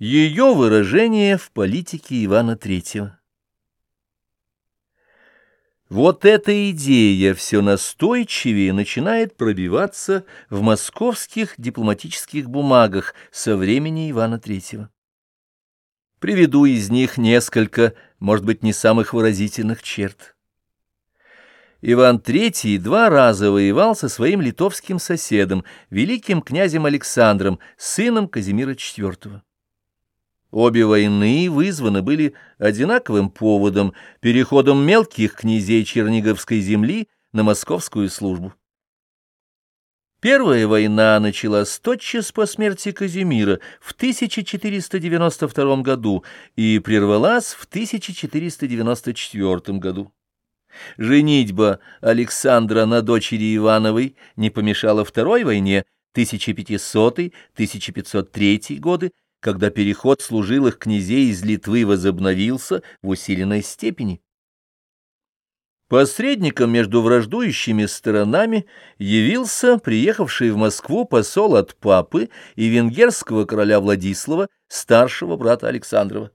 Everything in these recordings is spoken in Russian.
Ее выражение в политике Ивана III. Вот эта идея все настойчивее начинает пробиваться в московских дипломатических бумагах со времени Ивана III. Приведу из них несколько, может быть, не самых выразительных черт. Иван III два раза воевал со своим литовским соседом, великим князем Александром, сыном Казимира IV. Обе войны вызваны были одинаковым поводом – переходом мелких князей Черниговской земли на московскую службу. Первая война началась тотчас по смерти Казимира в 1492 году и прервалась в 1494 году. Женитьба Александра на дочери Ивановой не помешала Второй войне 1500-1503 годы, когда переход служилых князей из Литвы возобновился в усиленной степени. Посредником между враждующими сторонами явился приехавший в Москву посол от папы и венгерского короля Владислава, старшего брата Александрова.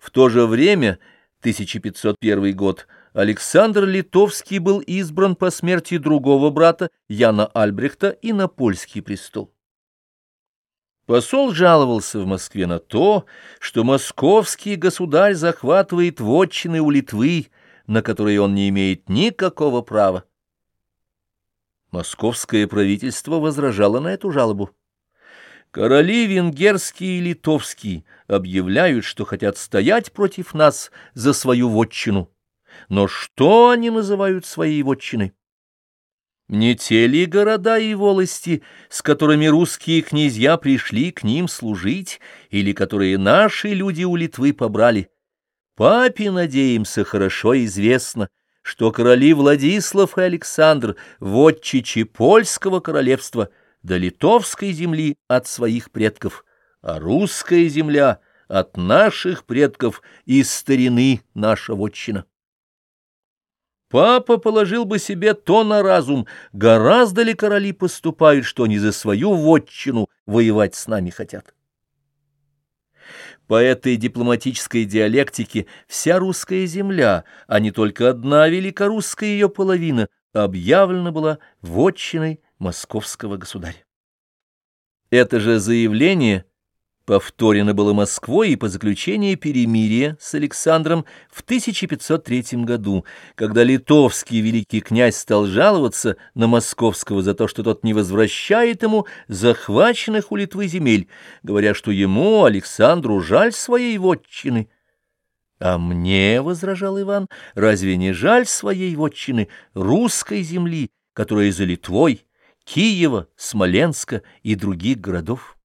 В то же время, 1501 год, Александр Литовский был избран по смерти другого брата Яна Альбрехта и на польский престол. Посол жаловался в Москве на то, что московский государь захватывает вотчины у Литвы, на которые он не имеет никакого права. Московское правительство возражало на эту жалобу. Короли венгерские и литовские объявляют, что хотят стоять против нас за свою вотчину. Но что они называют своей вотчиной? Не те ли города и волости, с которыми русские князья пришли к ним служить, или которые наши люди у Литвы побрали? Папе, надеемся, хорошо известно, что короли Владислав и Александр вотчичи польского королевства до литовской земли от своих предков, а русская земля от наших предков из старины наша вотчина. Папа положил бы себе то на разум, гораздо ли короли поступают, что они за свою вотчину воевать с нами хотят. По этой дипломатической диалектике вся русская земля, а не только одна великорусская ее половина, объявлена была вотчиной московского государя. Это же заявление – повторено было Москвой и по заключении перемирия с Александром в 1503 году, когда литовский великий князь стал жаловаться на московского за то, что тот не возвращает ему захваченных у Литвы земель, говоря, что ему, Александру, жаль своей вотчины. «А мне, — возражал Иван, — разве не жаль своей вотчины, русской земли, которая за Литвой, Киева, Смоленска и других городов?»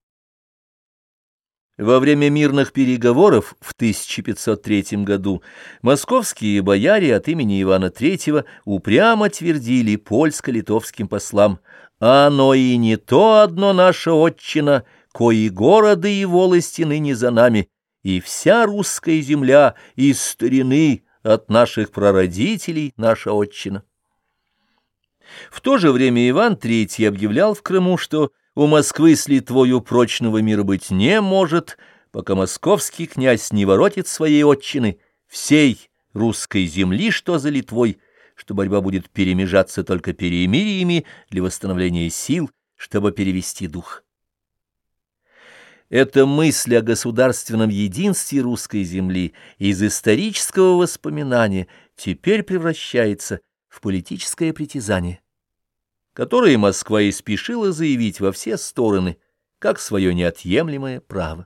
Во время мирных переговоров в 1503 году московские бояре от имени Ивана III упрямо твердили польско-литовским послам «Оно и не то одно наша отчина, кои города и волости ныне за нами, и вся русская земля из старины от наших прародителей наша отчина». В то же время Иван III объявлял в Крыму, что у Москвы с Литвою прочного мира быть не может, пока московский князь не воротит своей отчины, всей русской земли, что за Литвой, что борьба будет перемежаться только перемириями для восстановления сил, чтобы перевести дух. Эта мысль о государственном единстве русской земли из исторического воспоминания теперь превращается в политическое притязание которые Москва и спешила заявить во все стороны, как свое неотъемлемое право.